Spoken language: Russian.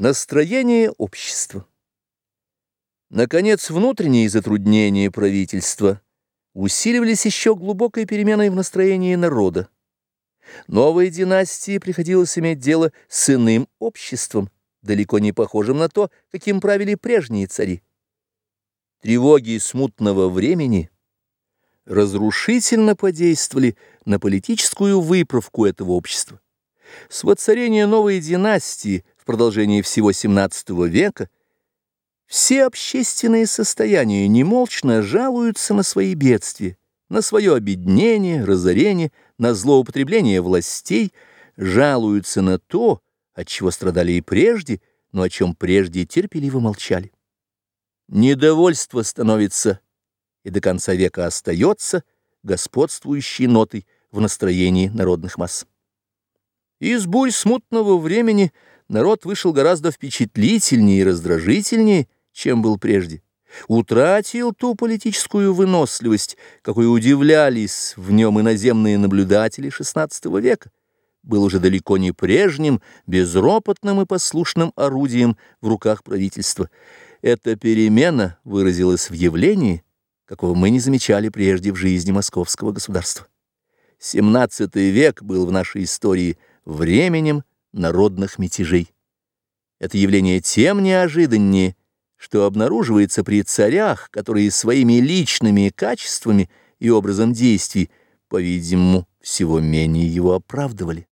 Настроение общества. Наконец, внутренние затруднения правительства усиливались еще глубокой переменой в настроении народа. Новой династии приходилось иметь дело с иным обществом, далеко не похожим на то, каким правили прежние цари. Тревоги смутного времени разрушительно подействовали на политическую выправку этого общества. С воцарения новой династии продолжении всего XVII века все общественные состояния немолчно жалуются на свои бедствия, на свое обеднение, разорение, на злоупотребление властей, жалуются на то, от чего страдали и прежде, но о чем прежде терпеливо молчали. Недовольство становится и до конца века остается господствующей нотой в настроении народных масс. Из бурь смутного времени – народ вышел гораздо впечатлительнее и раздражительнее, чем был прежде. Утратил ту политическую выносливость, какой удивлялись в нем иноземные наблюдатели XVI века. Был уже далеко не прежним, безропотным и послушным орудием в руках правительства. Эта перемена выразилась в явлении, какого мы не замечали прежде в жизни московского государства. XVII век был в нашей истории временем народных мятежей. Это явление тем неожиданнее, что обнаруживается при царях, которые своими личными качествами и образом действий, по-видимому, всего менее его оправдывали.